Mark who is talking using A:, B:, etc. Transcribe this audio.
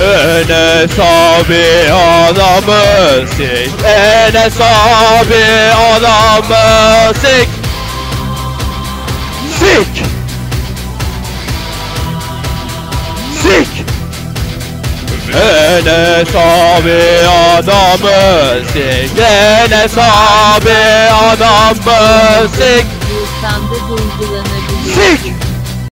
A: Enes abi anamı sik Enes abi anamı sik. Sik. Sik Enes abi adamı sik Enes abi adamı sik
B: Bulsanda duyguları